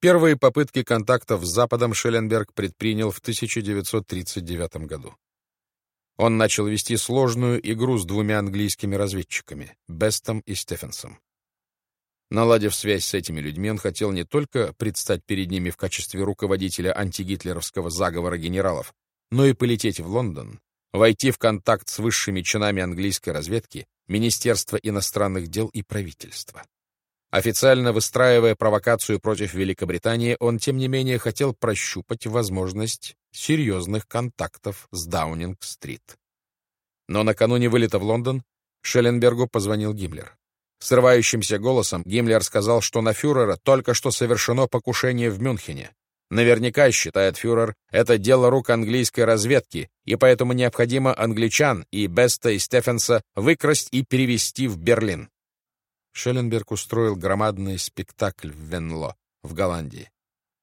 Первые попытки контактов с Западом Шелленберг предпринял в 1939 году. Он начал вести сложную игру с двумя английскими разведчиками — Бестом и Стефенсом. Наладив связь с этими людьми, он хотел не только предстать перед ними в качестве руководителя антигитлеровского заговора генералов, но и полететь в Лондон, войти в контакт с высшими чинами английской разведки, Министерства иностранных дел и правительства. Официально выстраивая провокацию против Великобритании, он, тем не менее, хотел прощупать возможность серьезных контактов с Даунинг-стрит. Но накануне вылета в Лондон Шелленбергу позвонил Гиммлер. Срывающимся голосом Гиммлер сказал, что на фюрера только что совершено покушение в Мюнхене. Наверняка, считает фюрер, это дело рук английской разведки, и поэтому необходимо англичан и Беста и Стефенса выкрасть и перевести в Берлин. Шелленберг устроил громадный спектакль в Венло, в Голландии.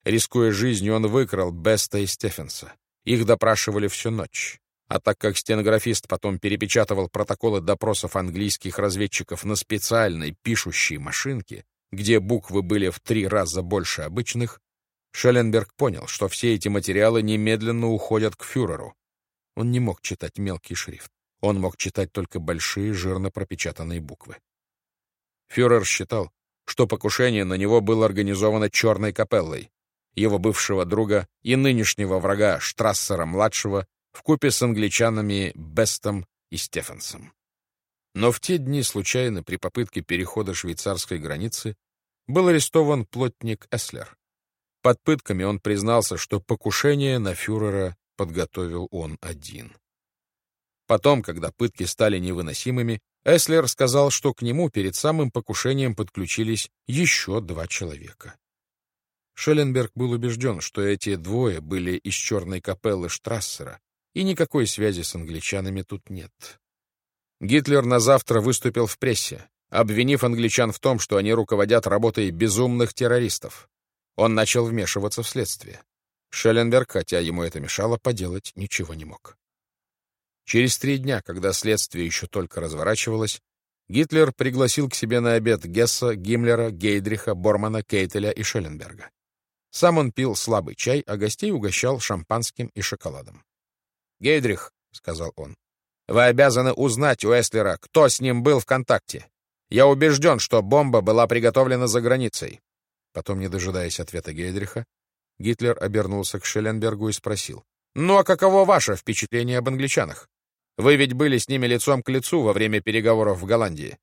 Рискуя жизнью, он выкрал Беста и Стефенса. Их допрашивали всю ночь. А так как стенографист потом перепечатывал протоколы допросов английских разведчиков на специальной пишущей машинке, где буквы были в три раза больше обычных, Шелленберг понял, что все эти материалы немедленно уходят к фюреру. Он не мог читать мелкий шрифт. Он мог читать только большие жирно пропечатанные буквы. Фюрер считал, что покушение на него было организовано Черной капеллой, его бывшего друга и нынешнего врага Штрассера-младшего вкупе с англичанами Бестом и Стефенсом. Но в те дни случайно при попытке перехода швейцарской границы был арестован плотник Эслер. Под пытками он признался, что покушение на фюрера подготовил он один. Потом, когда пытки стали невыносимыми, Эслер сказал, что к нему перед самым покушением подключились еще два человека. Шелленберг был убежден, что эти двое были из черной капеллы Штрассера, и никакой связи с англичанами тут нет. Гитлер на завтра выступил в прессе, обвинив англичан в том, что они руководят работой безумных террористов. Он начал вмешиваться в следствие. Шелленберг, хотя ему это мешало, поделать ничего не мог. Через три дня, когда следствие еще только разворачивалось, Гитлер пригласил к себе на обед Гесса, Гиммлера, Гейдриха, Бормана, Кейтеля и Шелленберга. Сам он пил слабый чай, а гостей угощал шампанским и шоколадом. «Гейдрих», — сказал он, — «вы обязаны узнать у Эслера, кто с ним был в контакте. Я убежден, что бомба была приготовлена за границей». Потом, не дожидаясь ответа Гейдриха, Гитлер обернулся к Шелленбергу и спросил, «Ну а каково ваше впечатление об англичанах?» Вы ведь были с ними лицом к лицу во время переговоров в Голландии.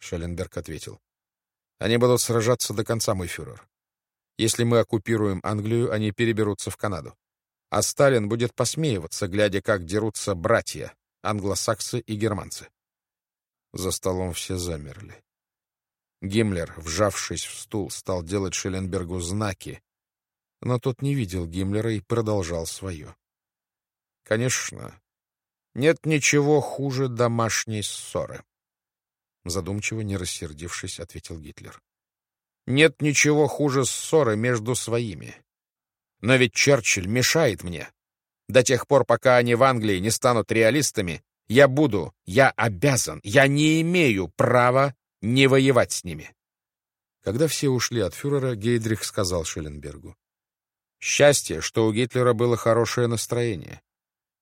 Шелленберг ответил. Они будут сражаться до конца, мой фюрер. Если мы оккупируем Англию, они переберутся в Канаду. А Сталин будет посмеиваться, глядя, как дерутся братья, англосаксы и германцы. За столом все замерли. Гиммлер, вжавшись в стул, стал делать Шелленбергу знаки, но тот не видел Гиммлера и продолжал свое. Конечно, нет ничего хуже домашней ссоры. Задумчиво, не рассердившись, ответил Гитлер. Нет ничего хуже ссоры между своими. Но ведь Черчилль мешает мне. До тех пор, пока они в Англии не станут реалистами, я буду, я обязан, я не имею права не воевать с ними. Когда все ушли от фюрера, Гейдрих сказал Шелленбергу. Счастье, что у Гитлера было хорошее настроение.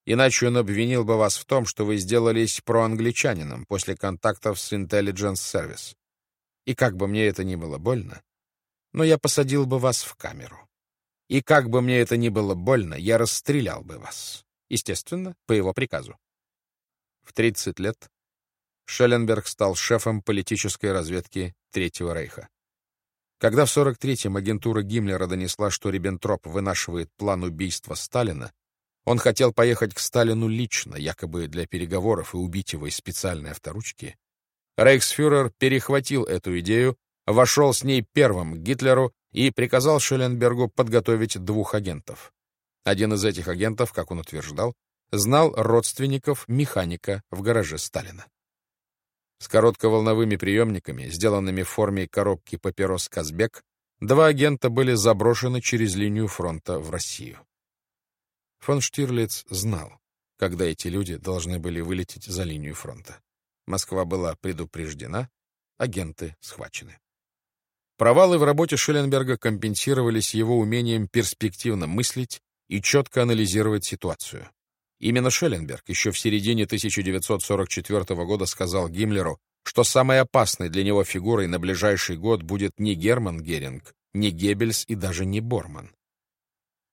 Иначе он обвинил бы вас в том, что вы сделались проангличанином после контактов с Intelligence Service. И как бы мне это ни было больно, но я посадил бы вас в камеру. И как бы мне это ни было больно, я расстрелял бы вас. Естественно, по его приказу. В 30 лет Шелленберг стал шефом политической разведки Третьего Рейха. Когда в 43-м агентура Гиммлера донесла, что Риббентроп вынашивает план убийства Сталина, он хотел поехать к Сталину лично, якобы для переговоров и убить его из специальной авторучки. Рейхсфюрер перехватил эту идею, вошел с ней первым к Гитлеру и приказал Шелленбергу подготовить двух агентов. Один из этих агентов, как он утверждал, знал родственников механика в гараже Сталина. С коротковолновыми приемниками, сделанными в форме коробки папирос «Казбек», два агента были заброшены через линию фронта в Россию. Фон Штирлиц знал, когда эти люди должны были вылететь за линию фронта. Москва была предупреждена, агенты схвачены. Провалы в работе Шелленберга компенсировались его умением перспективно мыслить и четко анализировать ситуацию. Именно Шелленберг еще в середине 1944 года сказал Гиммлеру, что самой опасной для него фигурой на ближайший год будет не Герман Геринг, не Геббельс и даже не Борман.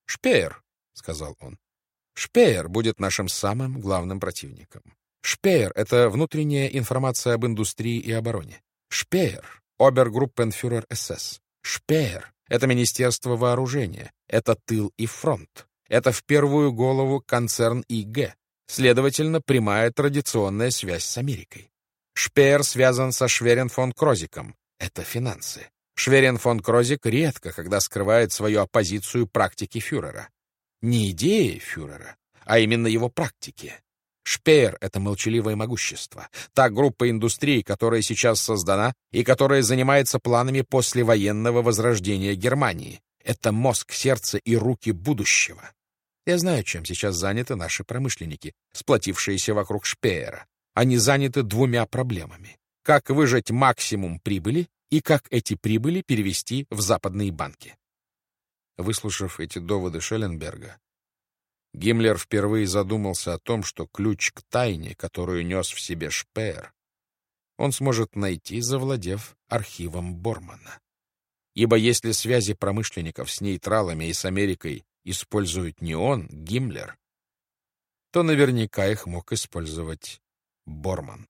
«Шпеер», — сказал он, — «Шпеер будет нашим самым главным противником. Шпеер — это внутренняя информация об индустрии и обороне. Шпеер — обергруппенфюрер СС. Шпеер — это Министерство вооружения, это тыл и фронт. Это в первую голову концерн ИГ, следовательно, прямая традиционная связь с Америкой. Шпеер связан со Шверен фон Крозиком. Это финансы. Шверен фон Крозик редко, когда скрывает свою оппозицию практике фюрера. Не идеи фюрера, а именно его практики. Шпеер — это молчаливое могущество. Та группа индустрии, которая сейчас создана и которая занимается планами послевоенного возрождения Германии. Это мозг, сердце и руки будущего. Я знаю, чем сейчас заняты наши промышленники, сплотившиеся вокруг Шпеера. Они заняты двумя проблемами. Как выжать максимум прибыли и как эти прибыли перевести в западные банки. Выслушав эти доводы Шелленберга, Гиммлер впервые задумался о том, что ключ к тайне, которую нес в себе Шпеер, он сможет найти, завладев архивом Бормана. Ибо если связи промышленников с нейтралами и с Америкой использует не он, Гиммлер, то наверняка их мог использовать Борман.